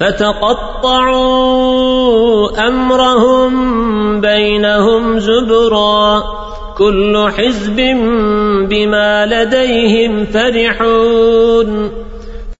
فتقطعوا أمرهم بينهم زبرا كل حزب بما لديهم فرحون